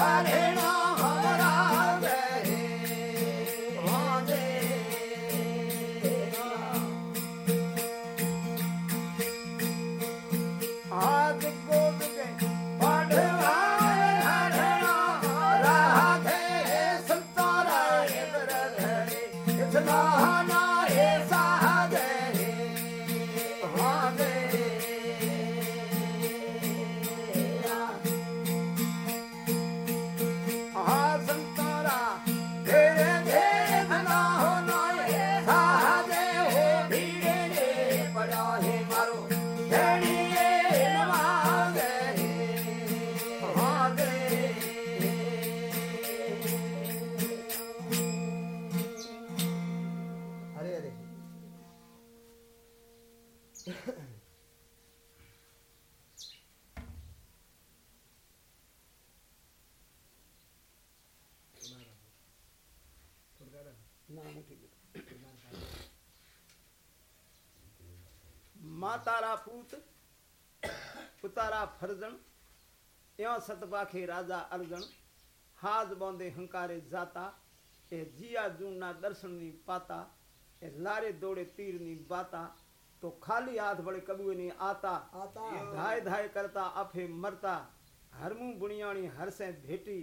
hot सत वाखे राजा अर्जन हाज बौंदे हंकारे जाता ए जिया जूना दर्शन नी पाता ए लारे दौड़े तीर नी बाता तो खाली हाथ बड़े कबुए नी आता आता धाय धाय करता अफे मरता हरमू बुनियाणी हर से भेटी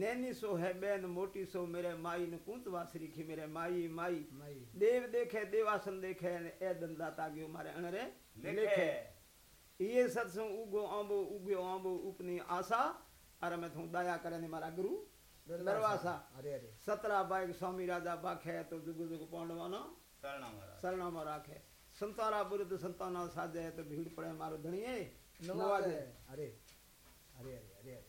नैनी सो है बैन मोटी सो मेरे माई ने कुंत वासरी की मेरे माई माई, माई। देव देखे देवासन देखे ए दंदाता गयो मारे अणरे लेखे, लेखे। એ સત્સંગ ઉગો આંબો ઉગ્યો આંબો ઉપની આશા અરે મેં હું દયા કરે ને મારા ગુરુ દરવાસા સતરા બાઈક સ્વામી રાજા બાખે તો જુગ જુગ પોંડવાનો શરણામાં રાખે સંતારા બુરુદ સંતાના સાજે તો ભીડ પડે મારો ધણીએ નવાજે અરે અરે અરે અરે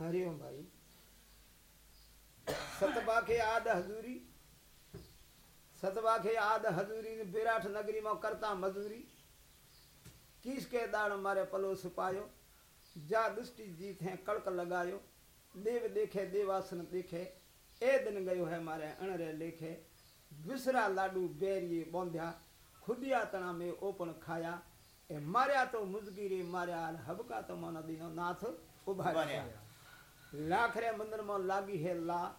हरिओम भाई। सतबा खे आद हजूरी सतबा खे आद हजूरी ने विराट नगरी में करता मजूरी। किस के दाड़ मारे पलो सुपायो जा दृष्टि जीत है कड़क लगायो। देव देखे, देवासन देखे, ए दिन गयो है मारे अणरे लेखे। विसरा लाडू बेरिए बोंध्या, खुदिया तना में ओपन खाया। ए मार्या तो मुजगिरी मार्या, हबका तो मन दीनो नाथ उभार्या। उभार्या। लाख रे मंदिर में लागी है ला।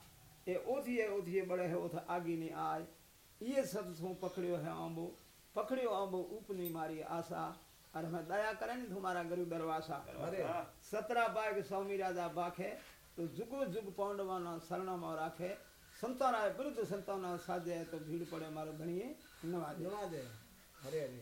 ए ओथिए ओथिए बड़े है ओथ आगी ने आय ये सब सो पकड़ियो है आंबो। पकड़ियो आंबो ऊपनी मारी आशा। अरे मैं दया करे नी तुम्हारा गुरु दरवासा अरे सत्रह बाग स्वामी राजा बाखे तो जुगो जुग पौंडवाना शरण में राखे संताना विरुद्ध संताना साजे तो भीड़ पड़े मारो धनिए नवाजे नमाज़ है हरे हरे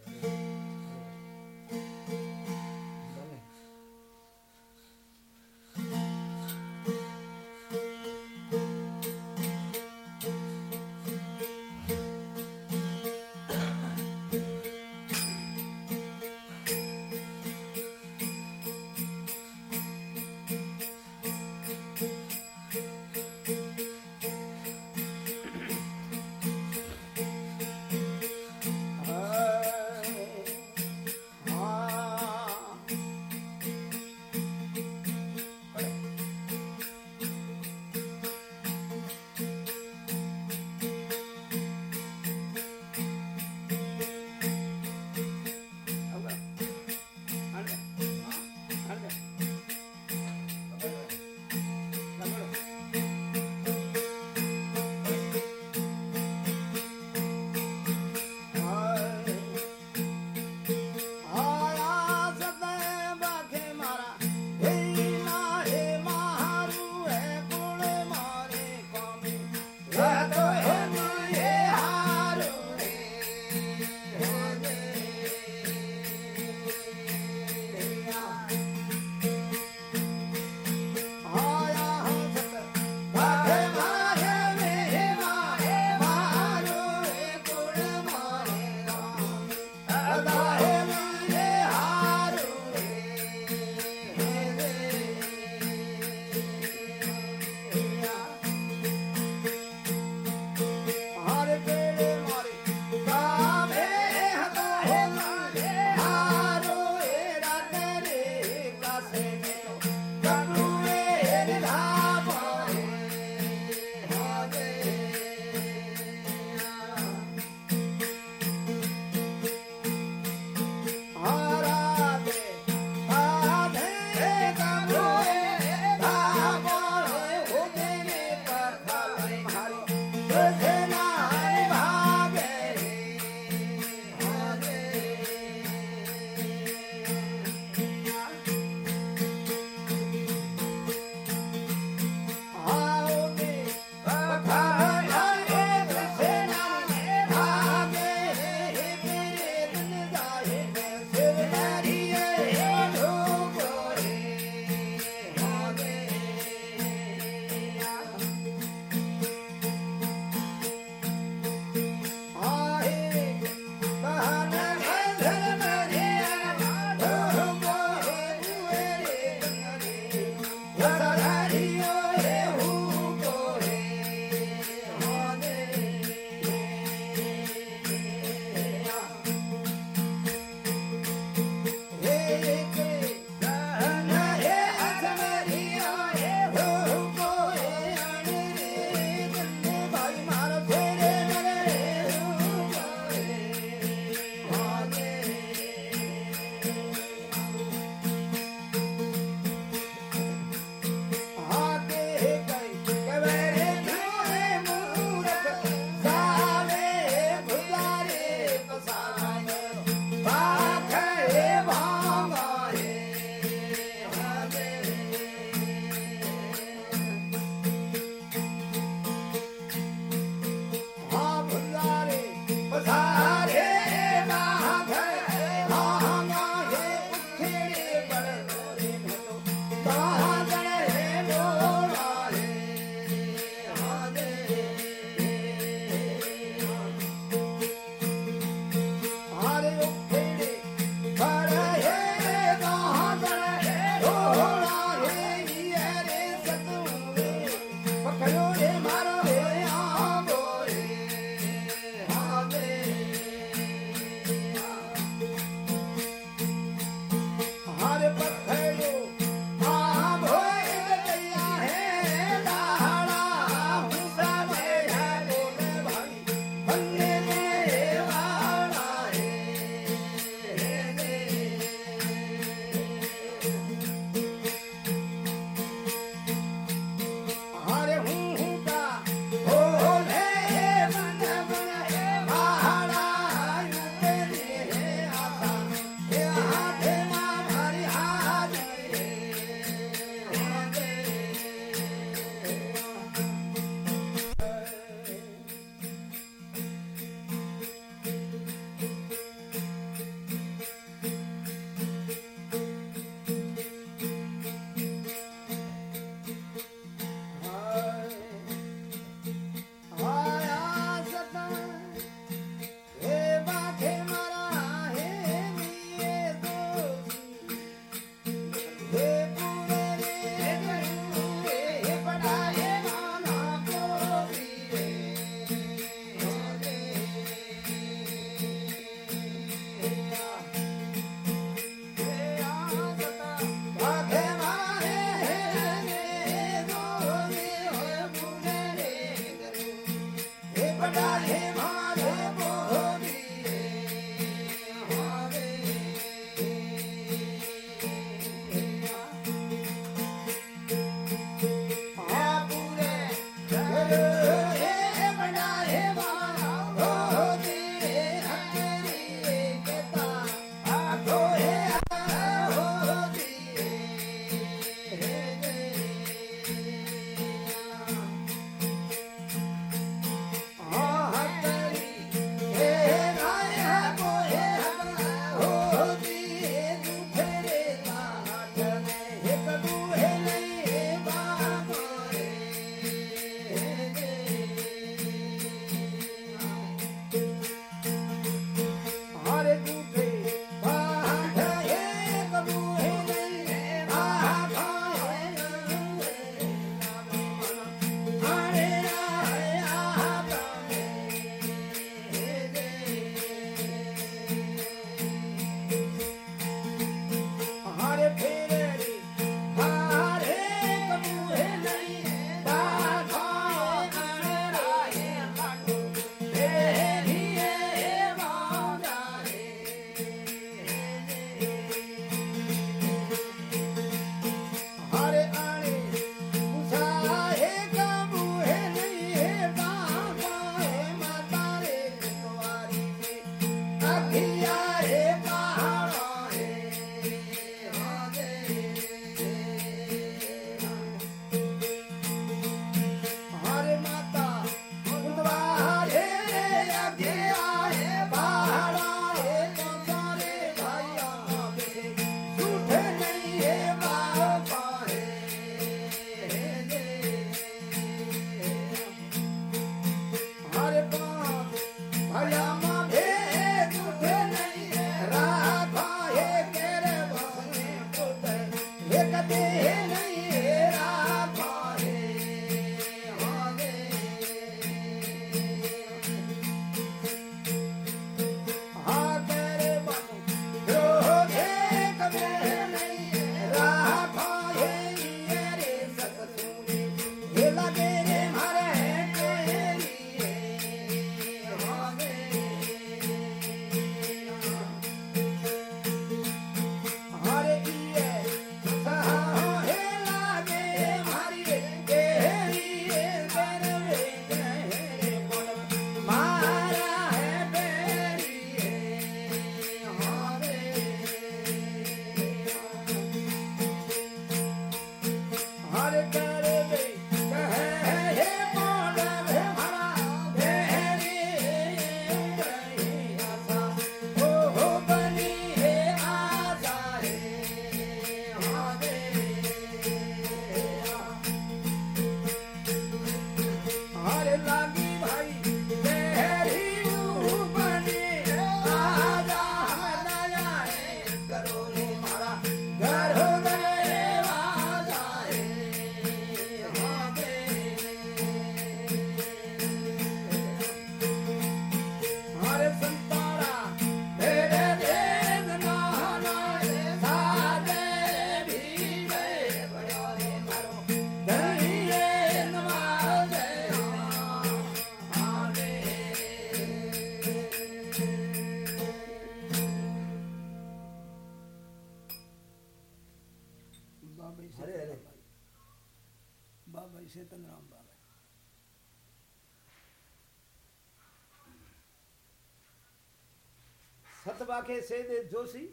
सतबा के सेदे जोशी?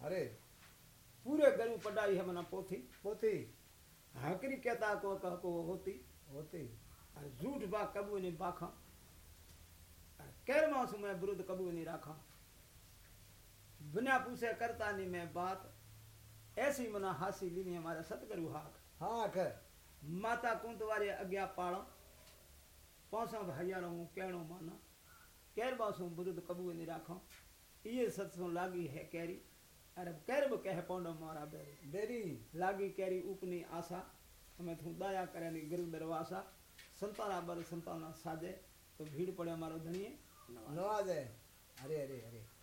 अरे पूरे गरू पढ़ाई है मना पोथी। पोती हकरी कहता को कह को होती। होती। और झूठ बा कबू नहीं बाखा। कैर मास में विरुद्ध कबू नहीं राखा। बिना पूछे करता नहीं मैं बात। ऐसी मना हासी लीनी हमारा सतगरु हाक। हाँ। कर माता कुंत वारे अज्ञा पाड़ा। पांसा भाइयारो हूँ कहणो माना। कैर बासों विरुद्ध कबू नहीं राखा। ये सत्सों लागी है कैरी। अरब कैरब कह पौंडो मारा बेरी। बेरी। लागी कैरी उपनी आशा। हमें थू दाया करे नी गुरु दरवासा। संताना बर संताना साजे। तो भीड़ पड़े मारो धनिए नवाजे। अरे अरे अरे।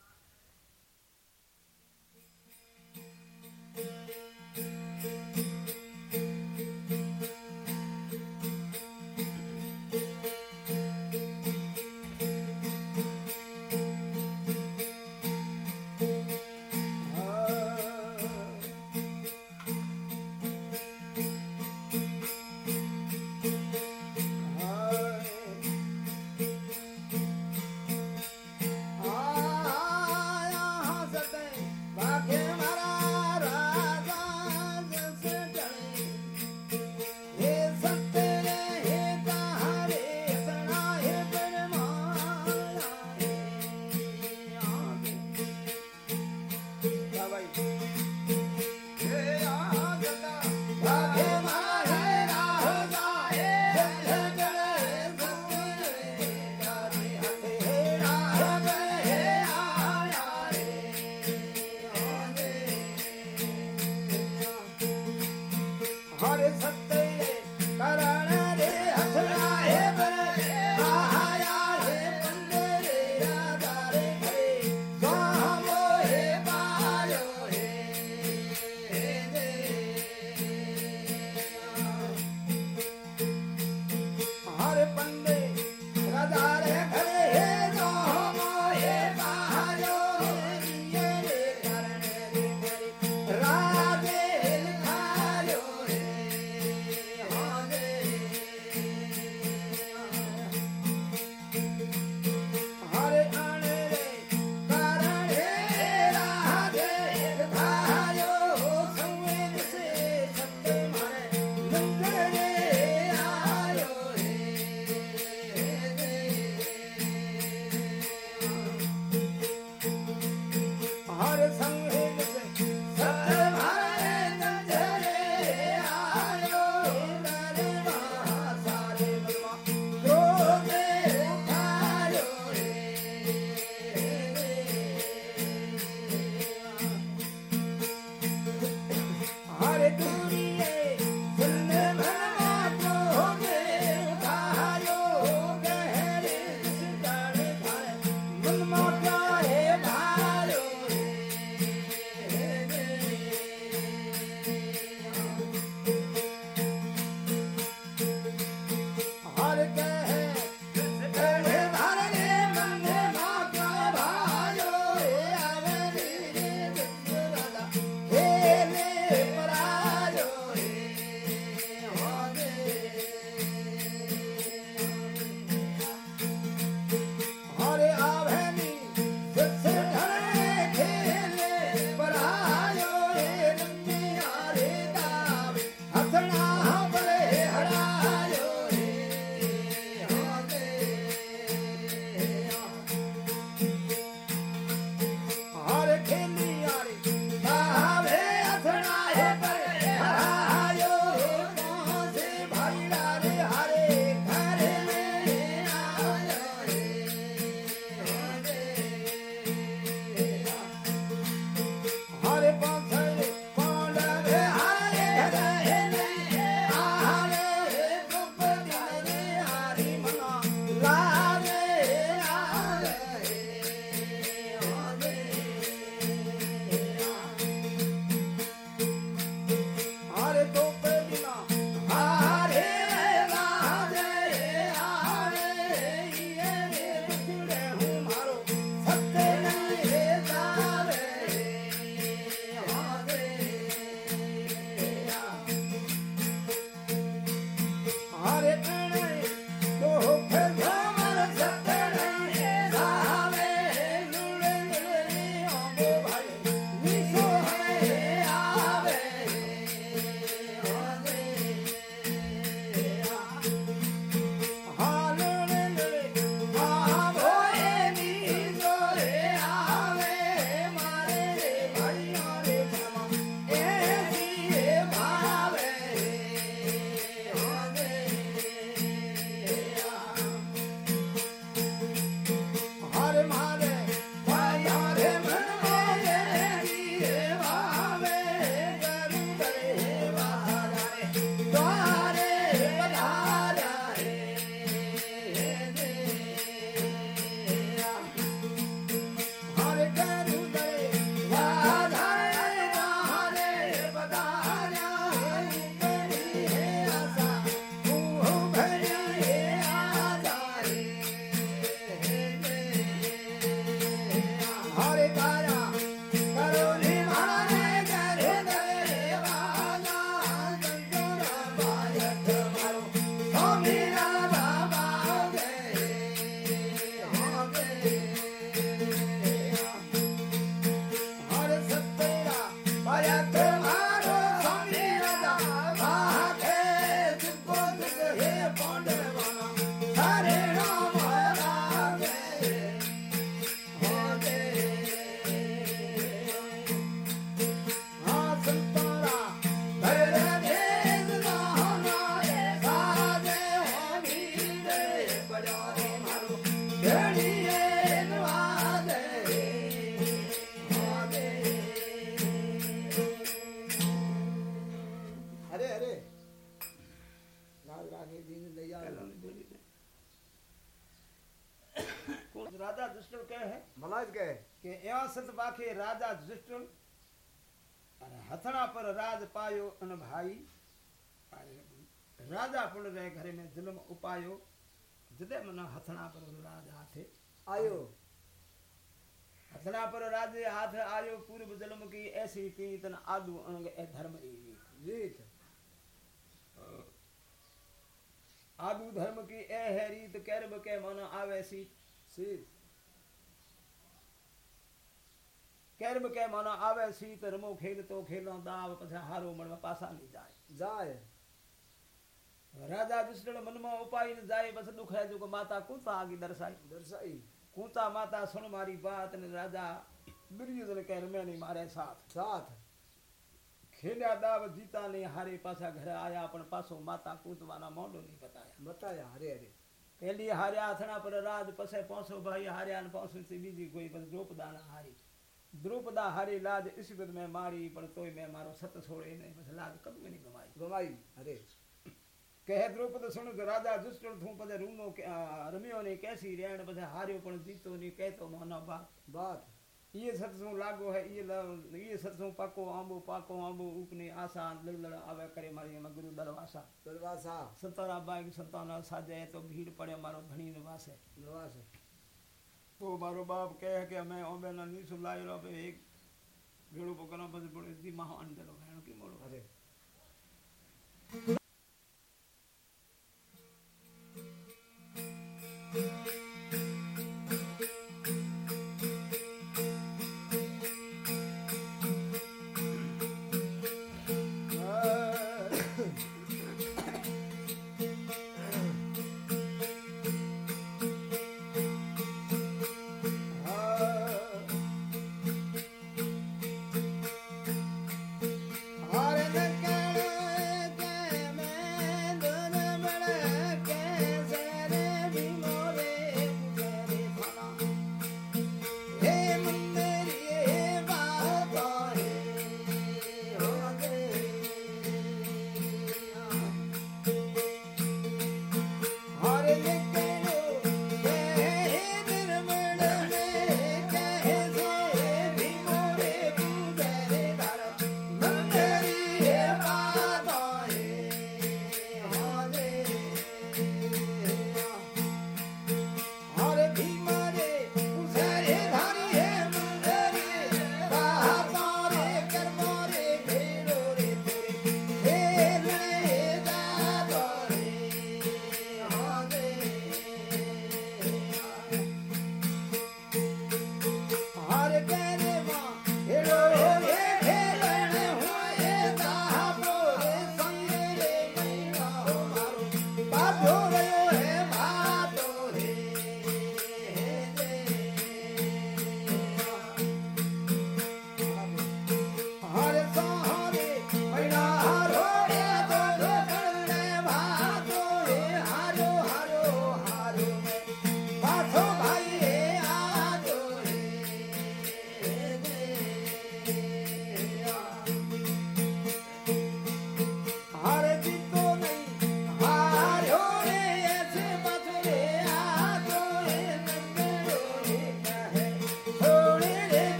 રાજ જટલ અને હથણા પર રાજ પાયો અને ભાઈ રાજા પણ રે ઘરે ને જન્મ ઉપાયો જદે મને હથણા પર રાજ હાથે આયો હથણા પર રાજે હાથ આયો પૂર્વ જન્મ કી એસી પી તન આદુ અંગ એ ધર્મ એવી રીત આદુ ધર્મ કી એ હે રીત કેરબ કે મન આવે સી સીત कर्म के माना आवे सीत रमो खेल तो खेलो दाव पछे हारो मन में पासा नहीं जाए। जाए। राजा दुष्ट मन में उपाय न जाए बस दुख है जो माता कुंता आगे दर्शाई। दर्शाई। कुंता माता सुन मारी बात ने राजा दुर्योधन के रमे नहीं मारे साथ। साथ। खेलिया दाव जीता ने हारे पासा घर आया पण पासो माता कूतवाना मोडो नहीं बताया। बताया हरे हरे। पहली हार्या हथणा पर राज पसे पहुंचो भाई हार्या ने पहुंचो से बीजी कोई पर દ્રુપદા હારી લાજ ઈશ્વર મેં મારી પણ તોય મેં મારો સત છોડે નહીં બસ લાજ કદું નહીં ગમાઈ ગમાઈ અરે કહે દ્રુપદ સુણ રાજા દુષ્ટળ થું પદે રૂમો રમ્યો ને કેસી રેણ બધે હાર્યો પણ જીતો ને કહેતો મોનો બાપ બાપ ઈએ સત્સંગ લાગો હે ઈએ ઈએ સત્સંગ પાકો આંબો પાકો આંબો ઉપની આશા લગલડ આવે કરે મારી એમાં ગુરુ દરવાસા દરવાસા સતારા બાગ સતાના સાજે તો ભીડ પડે મારો ભણીને વાસે વાસે તો મારો બાપ કહે કે અમે ઓમેના ની સુલાયેલો બે એક ભેળો પોકરા પછી પણ દી મહાન દેલો એનો કે બોલો અરે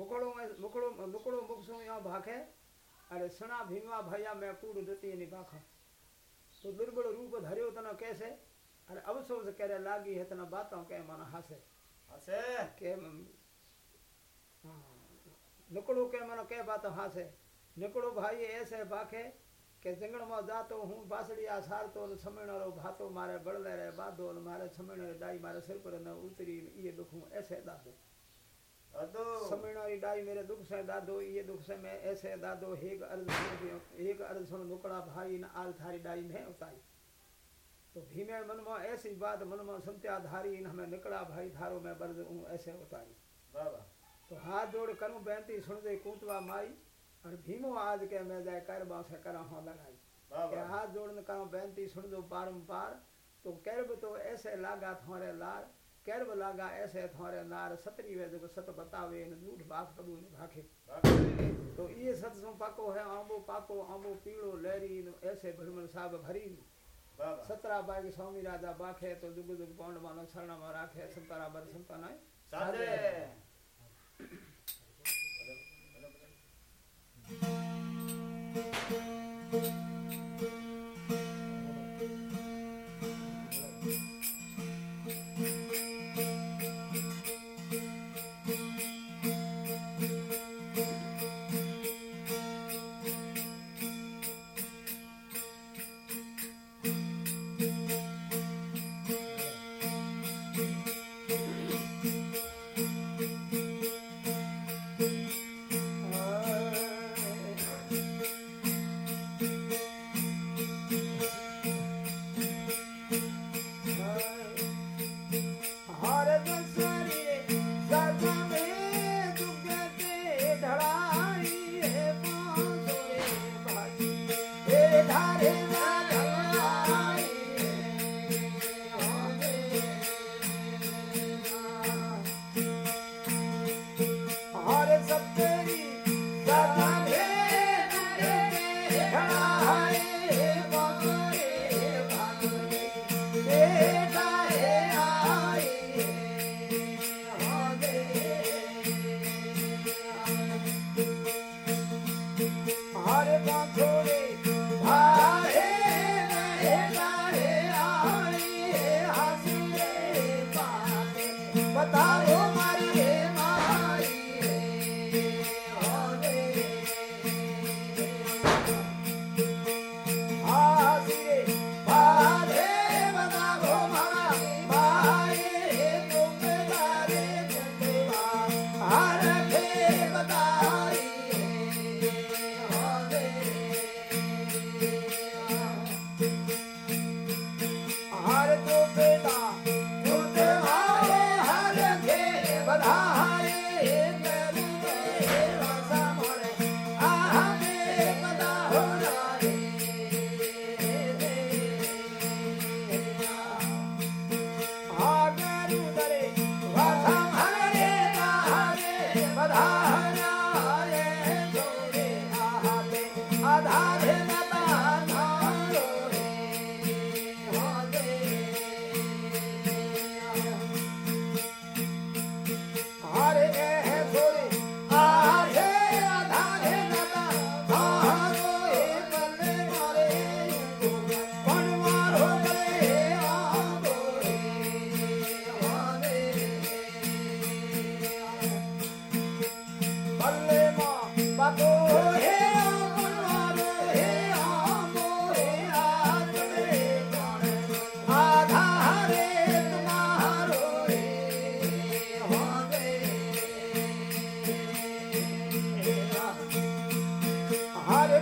मुकड़ो में मुकड़ो मुकड़ो मुकसू यहाँ भाखे अरे सुना भीमा भैया मैं कूड़ दती नहीं भाखा तो दुर्बल रूप धरियो तना कैसे अरे अवसोस करे लागी है तना बातों के मन हसे। हसे? के हाँ, नुकड़ो के मन के बात हसे। नुकड़ो भाई ऐसे बाखे के जंगल में जातो हूँ बासड़ी आसार तो समण रो भातो मारे बड़ले रे बादोल मारे समण रे डाई मारे सिर पर न उतरी ये दुखू ऐसे दादू। समेणारी डाई मेरे दुख से दादो ये दुख से मैं ऐसे दादो सुन दियो। हेग अर्ज़ सुन नुकड़ा भाई न आल थारी डाई में उतारी। तो भीमे मन में ऐसी बात मन में संत्या धारी न हमें निकड़ा भाई थारो में बर्ज हूँ ऐसे उतारी। बाबा। तो हाथ जोड़ करूँ बेनती सुन दे कूटवा माई और भीमो आज के मैं जाए करबा से करा हो लगाई। हाथ जोड़न करो बेनती सुन दो बारंबार तो कैरब तो ऐसे लागा थोरे लार कैरब लागा ऐसे थोरे नार सतरी वे जो सत बतावे न झूठ बात कबू न भाखे तो ये सत सो पाको है आंबो पाको आंबो पीड़ो लहरी न ऐसे भरमन साब भरी सतरा बाग स्वामी राजा बाखे तो जुग जुग पौंड मानो शरण में राखे संतारा बर संताना साधे।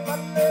Monday.